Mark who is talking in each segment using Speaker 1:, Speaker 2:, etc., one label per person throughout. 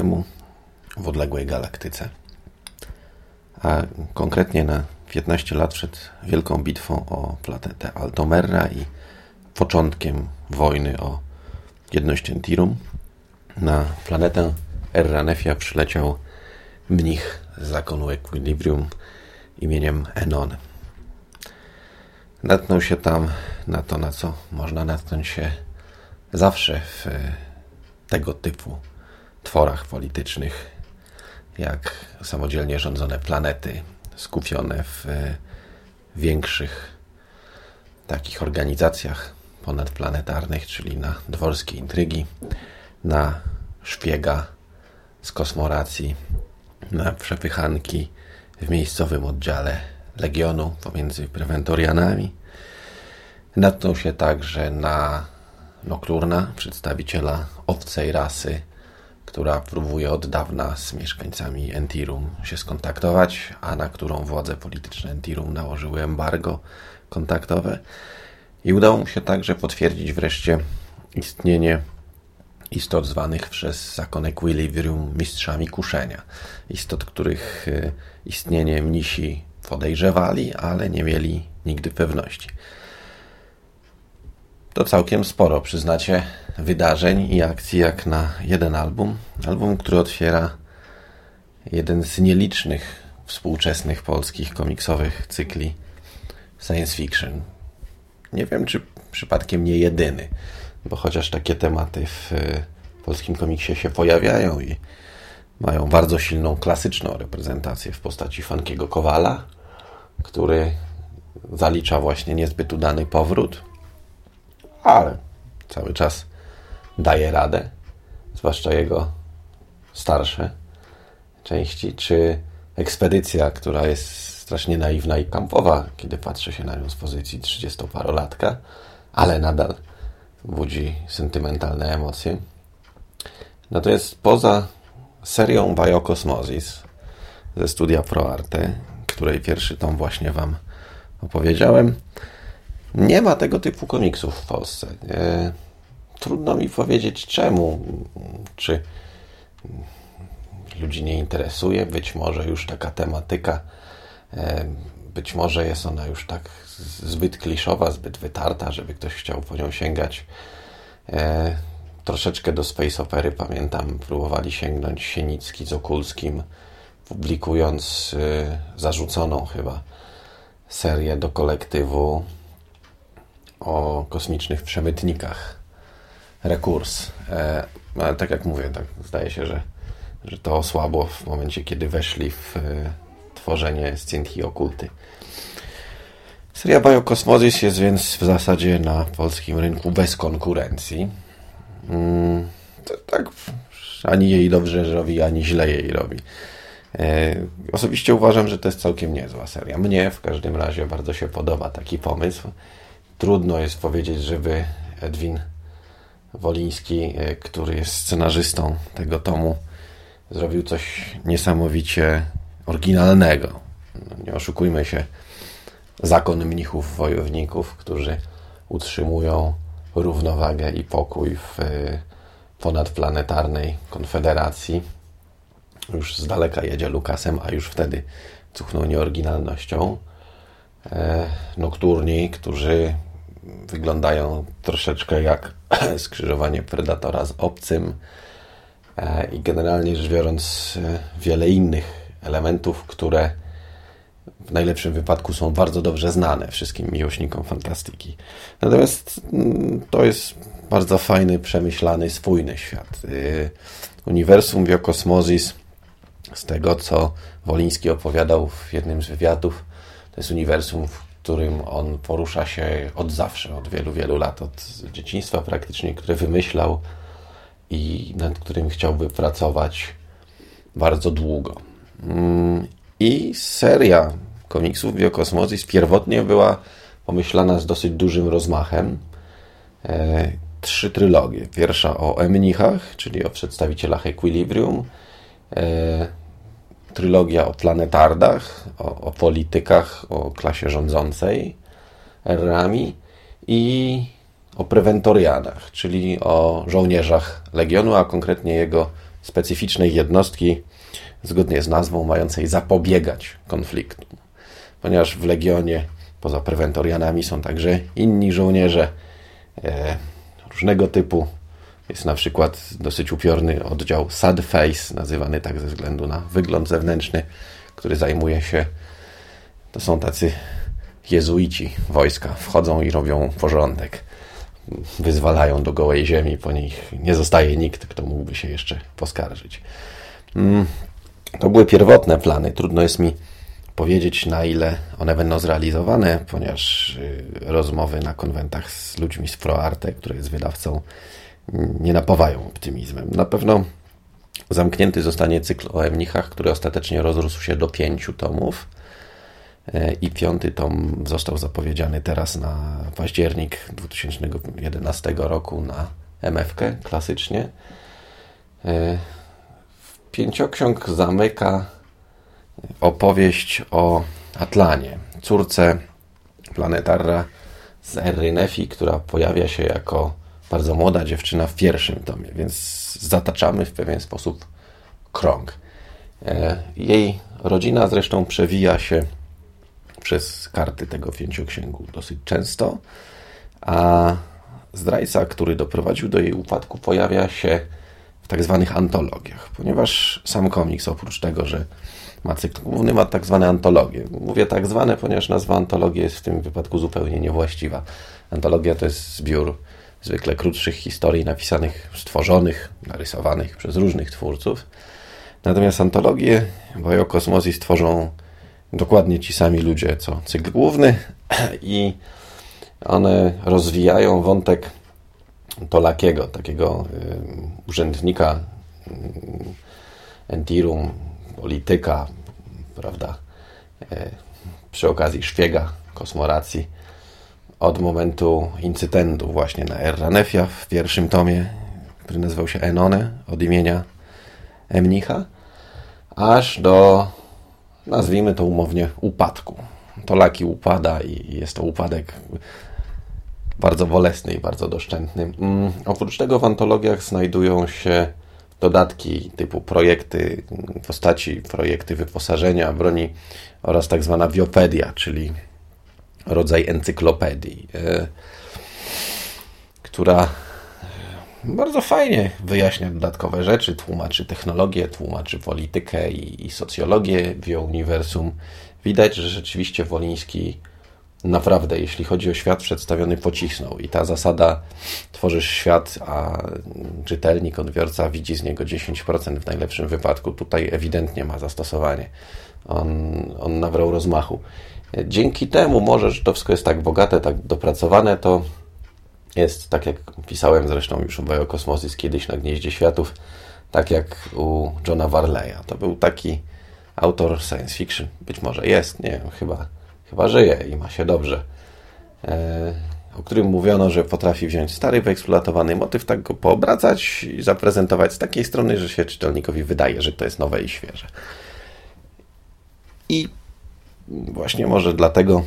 Speaker 1: temu w odległej galaktyce, a konkretnie na 15 lat przed wielką bitwą o planetę Altomerra i początkiem wojny o jedność Entirum, na planetę Erranefia przyleciał mnich z zakonu Equilibrium imieniem Enon. Natknął się tam na to, na co można natknąć się zawsze w tego typu tworach politycznych, jak samodzielnie rządzone planety skupione w większych takich organizacjach ponadplanetarnych, czyli na dworskie intrygi, na szpiega z kosmoracji, na przepychanki w miejscowym oddziale Legionu pomiędzy prewentorianami. Natknął się także na Nocturna, przedstawiciela obcej rasy, która próbuje od dawna z mieszkańcami Entirum się skontaktować, a na którą władze polityczne Entirum nałożyły embargo kontaktowe. I udało mu się także potwierdzić wreszcie istnienie istot zwanych przez zakon Equilibrium mistrzami kuszenia. Istot, których e, istnienie mnisi podejrzewali, ale nie mieli nigdy pewności. To całkiem sporo, przyznacie, wydarzeń i akcji jak na jeden album. Album, który otwiera jeden z nielicznych współczesnych polskich komiksowych cykli science fiction. Nie wiem, czy przypadkiem nie jedyny, bo chociaż takie tematy w polskim komiksie się pojawiają i mają bardzo silną klasyczną reprezentację w postaci Funkiego Kowala, który zalicza właśnie niezbyt udany powrót, ale cały czas daje radę, zwłaszcza jego starsze części, czy ekspedycja, która jest strasznie naiwna i kampowa, kiedy patrzy się na nią z pozycji 30-parolatka, ale nadal budzi sentymentalne emocje. Natomiast poza serią Biokosmozis ze studia ProArte, której pierwszy tom właśnie Wam opowiedziałem, nie ma tego typu komiksów w Polsce. Trudno mi powiedzieć czemu. Czy ludzi nie interesuje? Być może już taka tematyka, być może jest ona już tak zbyt kliszowa, zbyt wytarta, żeby ktoś chciał po nią sięgać. Troszeczkę do Space Opery, pamiętam, próbowali sięgnąć Sienicki z Okulskim, publikując zarzuconą chyba serię do kolektywu o kosmicznych przemytnikach. Rekurs. E, ale tak jak mówię, tak zdaje się, że, że to osłabło w momencie, kiedy weszli w e, tworzenie Scientii Okulty. Seria Biokosmozis jest więc w zasadzie na polskim rynku bez konkurencji. Mm, to, tak ani jej dobrze robi, ani źle jej robi. E, osobiście uważam, że to jest całkiem niezła seria. Mnie w każdym razie bardzo się podoba taki pomysł. Trudno jest powiedzieć, żeby Edwin Woliński, e, który jest scenarzystą tego tomu, zrobił coś niesamowicie oryginalnego. Nie oszukujmy się, zakon mnichów wojowników, którzy utrzymują równowagę i pokój w e, ponadplanetarnej konfederacji. Już z daleka jedzie Lukasem, a już wtedy cuchnął nieoryginalnością. E, nokturni, którzy wyglądają troszeczkę jak skrzyżowanie predatora z obcym e, i generalnie rzecz biorąc wiele innych elementów, które w najlepszym wypadku są bardzo dobrze znane wszystkim miłośnikom fantastyki. Natomiast mm, to jest bardzo fajny, przemyślany, spójny świat. Y, uniwersum Biokosmozis, z tego co Woliński opowiadał w jednym z wywiadów, to jest uniwersum, w którym on porusza się od zawsze, od wielu, wielu lat, od dzieciństwa praktycznie, które wymyślał i nad którym chciałby pracować bardzo długo. Mm, I seria komiksów Biokosmozis pierwotnie była pomyślana z dosyć dużym rozmachem. E, trzy trylogie. Pierwsza o Emnichach, czyli o przedstawicielach Equilibrium. E, trylogia o planetardach, o, o politykach, o klasie rządzącej erami i o prewentorianach, czyli o żołnierzach Legionu, a konkretnie jego specyficznej jednostki, zgodnie z nazwą, mającej zapobiegać konfliktom. Ponieważ w Legionie poza prewentorianami są także inni żołnierze e, różnego typu. Jest na przykład dosyć upiorny oddział Sad Face, nazywany tak ze względu na wygląd zewnętrzny, który zajmuje się, to są tacy jezuici wojska, wchodzą i robią porządek. Wyzwalają do gołej ziemi, po nich nie zostaje nikt, kto mógłby się jeszcze poskarżyć. Mm, to były pierwotne plany. Trudno jest mi powiedzieć, na ile one będą zrealizowane, ponieważ y, rozmowy na konwentach z ludźmi z ProArte, który jest wydawcą, nie napawają optymizmem. Na pewno zamknięty zostanie cykl o Emnichach, który ostatecznie rozrósł się do pięciu tomów e, i piąty tom został zapowiedziany teraz na październik 2011 roku na MFK klasycznie. E, pięcioksiąg zamyka opowieść o Atlanie, córce planetarra z Erry Nefi, która pojawia się jako bardzo młoda dziewczyna w pierwszym tomie, więc zataczamy w pewien sposób krąg. E, jej rodzina zresztą przewija się przez karty tego pięcioksięgu dosyć często, a zdrajca, który doprowadził do jej upadku, pojawia się w tak zwanych antologiach, ponieważ sam komiks, oprócz tego, że ma cykl główny, ma tak zwane antologie. Mówię tak zwane, ponieważ nazwa antologii jest w tym wypadku zupełnie niewłaściwa. Antologia to jest zbiór zwykle krótszych historii napisanych, stworzonych, narysowanych przez różnych twórców. Natomiast antologie Biokosmozis tworzą dokładnie ci sami ludzie, co cykl główny i one rozwijają wątek Tolakiego, takiego y, urzędnika y, Entirum, polityka, prawda, e, przy okazji szpiega kosmoracji od momentu incydentu właśnie na Erranefia w pierwszym tomie, który nazywał się Enone od imienia Emnicha, aż do, nazwijmy to umownie, upadku. To laki upada i jest to upadek bardzo bolesny i bardzo doszczętny. Mm, oprócz tego w antologiach znajdują się dodatki typu projekty w postaci projekty wyposażenia broni oraz tak zwana wiopedia, czyli rodzaj encyklopedii, e, która bardzo fajnie wyjaśnia dodatkowe rzeczy, tłumaczy technologię, tłumaczy politykę i, i socjologię w uniwersum. Widać, że rzeczywiście Woliński naprawdę, jeśli chodzi o świat przedstawiony, pocisnął. I ta zasada, tworzysz świat, a czytelnik, odbiorca widzi z niego 10% w najlepszym wypadku, tutaj ewidentnie ma zastosowanie. On, on nabrał rozmachu. Dzięki temu może, że to wszystko jest tak bogate, tak dopracowane, to jest, tak jak pisałem zresztą już o Biokosmosis kiedyś na Gnieździe Światów, tak jak u Johna Varleya. To był taki autor science fiction. Być może jest, nie wiem, chyba chyba żyje i ma się dobrze, e, o którym mówiono, że potrafi wziąć stary, wyeksploatowany motyw, tak go poobracać i zaprezentować z takiej strony, że się czytelnikowi wydaje, że to jest nowe i świeże. I właśnie może dlatego,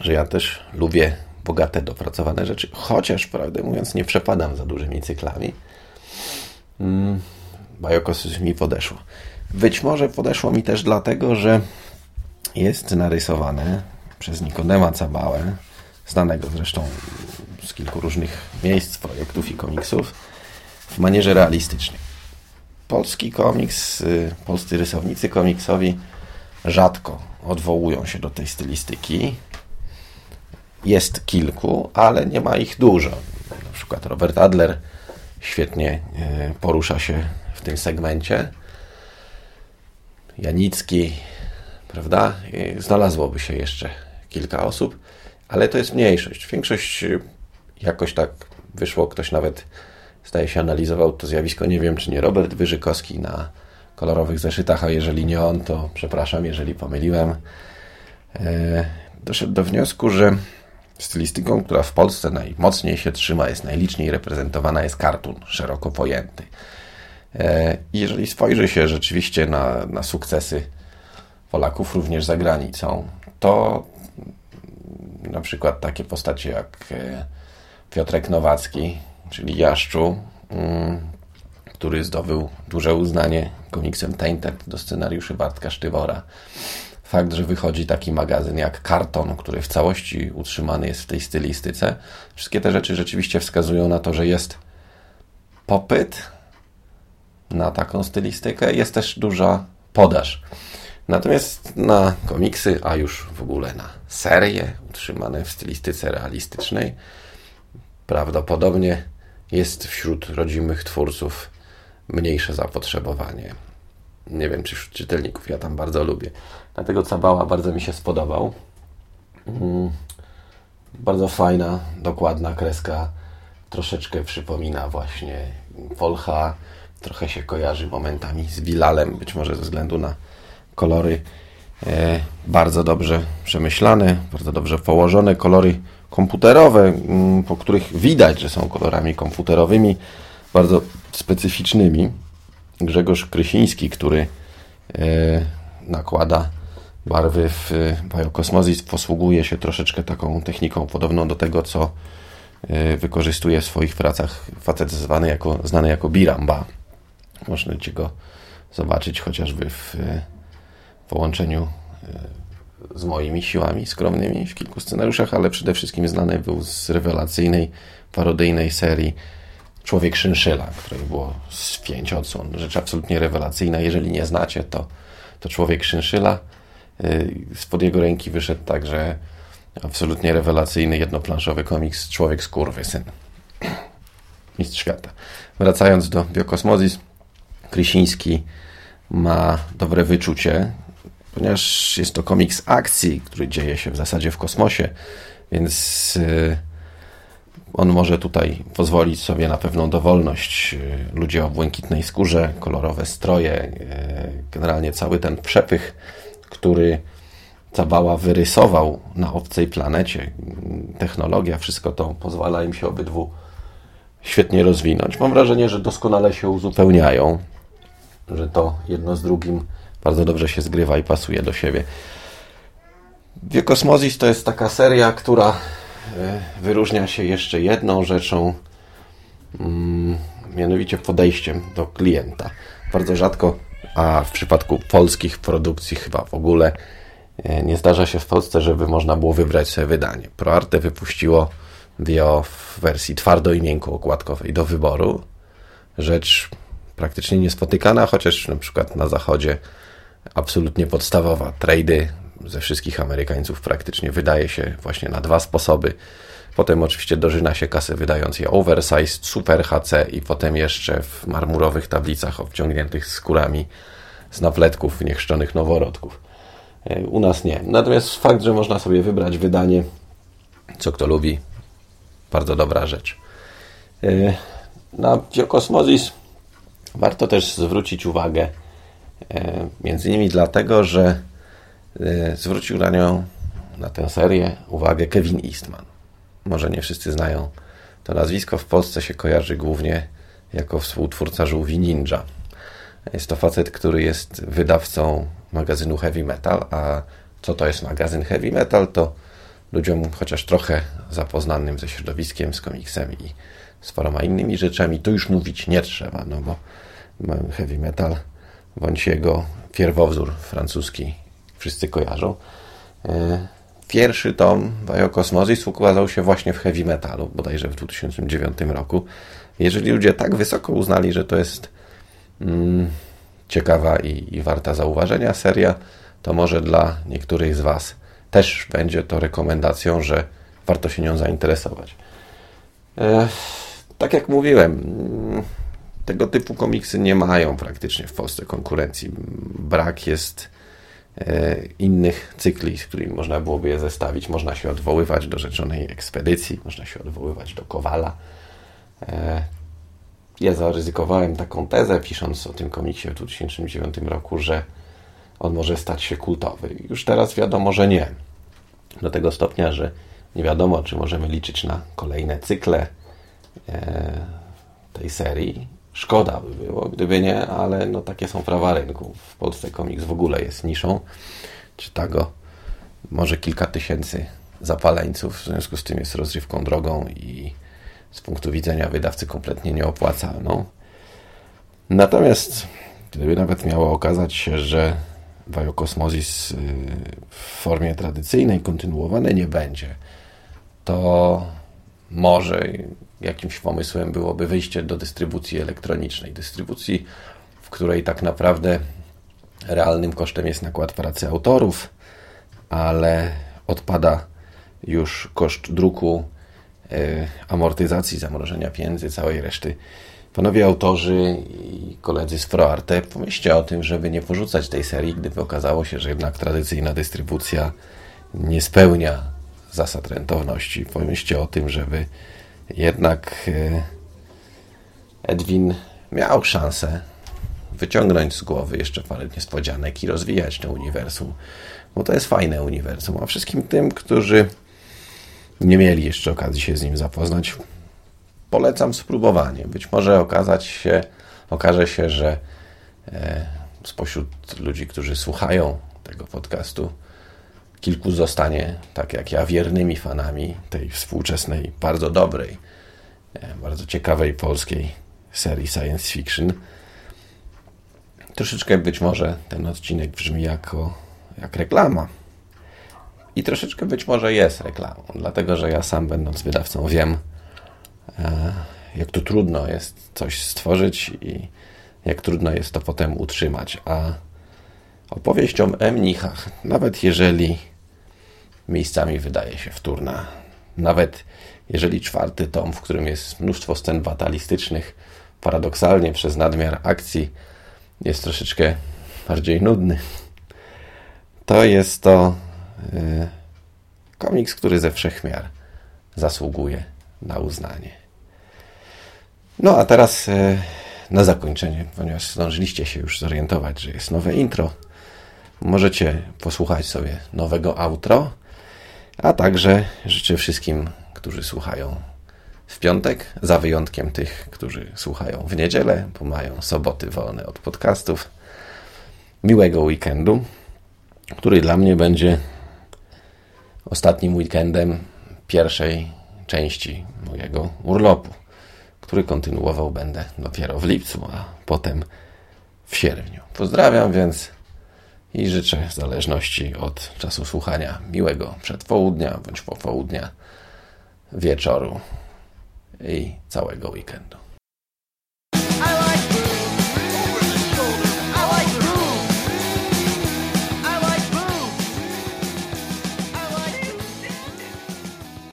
Speaker 1: że ja też lubię bogate, dopracowane rzeczy, chociaż, prawdę mówiąc, nie przepadam za dużymi cyklami. Mm, Bajokos mi podeszło. Być może podeszło mi też dlatego, że jest narysowane przez Nikodema Cabałę, znanego zresztą z kilku różnych miejsc, projektów i komiksów, w manierze realistycznej. Polski komiks, y, polscy rysownicy komiksowi rzadko odwołują się do tej stylistyki. Jest kilku, ale nie ma ich dużo. Na przykład Robert Adler świetnie y, porusza się w tym segmencie. Janicki prawda? Znalazłoby się jeszcze kilka osób, ale to jest mniejszość. Większość y, jakoś tak wyszło, ktoś nawet zdaje się analizował to zjawisko, nie wiem czy nie Robert Wyżykowski na kolorowych zeszytach, a jeżeli nie on, to przepraszam, jeżeli pomyliłem. E, doszedł do wniosku, że stylistyką, która w Polsce najmocniej się trzyma, jest najliczniej reprezentowana, jest kartun szeroko pojęty. E, jeżeli spojrzy się rzeczywiście na, na sukcesy Polaków również za granicą, to na przykład takie postacie jak e, Piotrek Nowacki, czyli Jaszczu, mm, który zdobył duże uznanie komiksem Tainted do scenariuszy Bartka Sztywora. Fakt, że wychodzi taki magazyn jak Karton, który w całości utrzymany jest w tej stylistyce. Wszystkie te rzeczy rzeczywiście wskazują na to, że jest popyt na taką stylistykę, jest też duża podaż. Natomiast na komiksy, a już w ogóle na serie utrzymane w stylistyce realistycznej, prawdopodobnie jest wśród rodzimych twórców mniejsze zapotrzebowanie. Nie wiem, czy wśród czytelników. Ja tam bardzo lubię. Dlatego Cabała bardzo mi się spodobał. Mm, bardzo fajna, dokładna kreska. Troszeczkę przypomina właśnie Folcha. Trochę się kojarzy momentami z Wilalem, być może ze względu na kolory e, bardzo dobrze przemyślane, bardzo dobrze położone, kolory komputerowe, mm, po których widać, że są kolorami komputerowymi, bardzo specyficznymi. Grzegorz Krysiński, który e, nakłada barwy w Biokosmozis, posługuje się troszeczkę taką techniką podobną do tego, co e, wykorzystuje w swoich pracach facet zwany jako, znany jako Biramba. Można cię go zobaczyć chociażby w połączeniu e, z moimi siłami skromnymi w kilku scenariuszach, ale przede wszystkim znany był z rewelacyjnej, parodyjnej serii Człowiek Szynszyla, której było z pięć odsłon. Rzecz absolutnie rewelacyjna. Jeżeli nie znacie, to, to Człowiek Szynszyla. E, spod jego ręki wyszedł także absolutnie rewelacyjny, jednoplanszowy komiks Człowiek Skurwysyn. Mistrz świata. Wracając do Biokosmozis, Krysiński ma dobre wyczucie, ponieważ jest to komiks akcji, który dzieje się w zasadzie w kosmosie, więc y, on może tutaj pozwolić sobie na pewną dowolność. Y, ludzie o błękitnej skórze, kolorowe stroje, y, generalnie cały ten przepych, który Cabała wyrysował na obcej planecie, technologia, wszystko to pozwala im się obydwu świetnie rozwinąć. Mam wrażenie, że doskonale się uzupełniają, że to jedno z drugim bardzo dobrze się zgrywa i pasuje do siebie. Wiekosmozis to jest taka seria, która wyróżnia się jeszcze jedną rzeczą, mm, mianowicie podejściem do klienta. Bardzo rzadko, a w przypadku polskich produkcji chyba w ogóle e, nie zdarza się w Polsce, żeby można było wybrać sobie wydanie. ProArte wypuściło Dio w wersji twardo i miękko okładkowej do wyboru. Rzecz praktycznie niespotykana, chociaż na przykład na zachodzie absolutnie podstawowa. Trady ze wszystkich Amerykańców praktycznie wydaje się właśnie na dwa sposoby. Potem oczywiście dożyna się kasy wydając je oversized, super HC i potem jeszcze w marmurowych tablicach obciągniętych skórami z napletków niechrzczonych noworodków. E, u nas nie. Natomiast fakt, że można sobie wybrać wydanie, co kto lubi, bardzo dobra rzecz. E, na Biokosmozis warto też zwrócić uwagę E, między innymi dlatego, że zwrócił na nią, na tę serię, uwagę Kevin Eastman. Może nie wszyscy znają to nazwisko. W Polsce się kojarzy głównie jako współtwórca żółwi Ninja. Jest to facet, który jest wydawcą magazynu Heavy Metal, a co to jest magazyn Heavy Metal, to ludziom chociaż trochę zapoznanym ze środowiskiem, z komiksem i z paroma innymi rzeczami, to już mówić nie trzeba, no bo Heavy Metal bądź jego pierwowzór francuski wszyscy kojarzą. E, pierwszy tom Biokosmozis ukazał się właśnie w heavy metalu, bodajże w 2009 roku. Jeżeli ludzie tak wysoko uznali, że to jest mm, ciekawa i, i warta zauważenia seria, to może dla niektórych z Was też będzie to rekomendacją, że warto się nią zainteresować. E, tak jak mówiłem, mm, tego typu komiksy nie mają praktycznie w Polsce konkurencji. Brak jest innych cykli, z którymi można byłoby je zestawić. Można się odwoływać do rzeczonej ekspedycji, można się odwoływać do Kowala. E, ja zaryzykowałem taką tezę, pisząc o tym komiksie w 2009 roku, że on może stać się kultowy. Już teraz wiadomo, że nie. Do tego stopnia, że nie wiadomo, czy możemy liczyć na kolejne cykle e, tej serii Szkoda by było, gdyby nie, ale no takie są prawa rynku. W Polsce komiks w ogóle jest niszą. Czyta go może kilka tysięcy zapaleńców, w związku z tym jest rozrywką drogą i z punktu widzenia wydawcy kompletnie nieopłacalną. Natomiast gdyby nawet miało okazać się, że Biokosmozis y, w formie tradycyjnej kontynuowane nie będzie, to może jakimś pomysłem byłoby wyjście do dystrybucji elektronicznej. Dystrybucji, w której tak naprawdę realnym kosztem jest nakład pracy autorów, ale odpada już koszt druku, y, amortyzacji, zamrożenia pieniędzy, całej reszty Panowie autorzy i koledzy z ProArte, pomyślcie o tym, żeby nie porzucać tej serii, gdyby okazało się, że jednak tradycyjna dystrybucja nie spełnia zasad rentowności. Pomyślcie o tym, żeby jednak e, Edwin miał szansę wyciągnąć z głowy jeszcze parę niespodzianek i rozwijać to uniwersum, bo to jest fajne uniwersum. A wszystkim tym, którzy nie mieli jeszcze okazji się z nim zapoznać, polecam spróbowanie. Być może okazać się, okaże się, że e, spośród ludzi, którzy słuchają tego podcastu, kilku zostanie, tak jak ja, wiernymi fanami tej współczesnej, bardzo dobrej, e, bardzo ciekawej polskiej serii science fiction. Troszeczkę być może ten odcinek brzmi jako, jak reklama. I troszeczkę być może jest reklamą, dlatego że ja sam, będąc wydawcą, wiem, E, jak tu trudno jest coś stworzyć i jak trudno jest to potem utrzymać. A opowieść o mnichach, nawet jeżeli miejscami wydaje się wtórna, nawet jeżeli czwarty tom, w którym jest mnóstwo scen batalistycznych, paradoksalnie przez nadmiar akcji jest troszeczkę bardziej nudny, to jest to yy, komiks, który ze wszechmiar zasługuje na uznanie. No a teraz e, na zakończenie, ponieważ zdążyliście się już zorientować, że jest nowe intro, możecie posłuchać sobie nowego outro, a także życzę wszystkim, którzy słuchają w piątek, za wyjątkiem tych, którzy słuchają w niedzielę, bo mają soboty wolne od podcastów, miłego weekendu, który dla mnie będzie ostatnim weekendem pierwszej części mojego urlopu który kontynuował będę dopiero w lipcu, a potem w sierpniu. Pozdrawiam więc i życzę w zależności od czasu słuchania miłego przedpołudnia bądź popołudnia, wieczoru i całego weekendu.